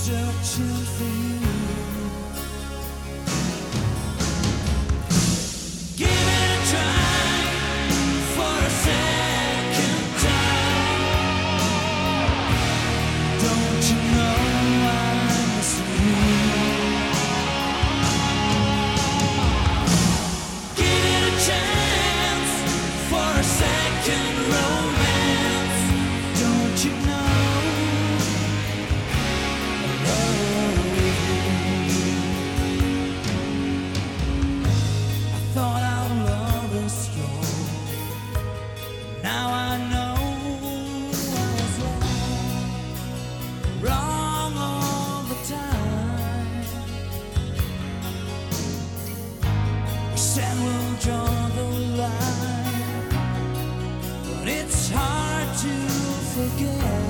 searching for you. said will draw the line, but it's hard to forget.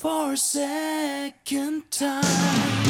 for a second time.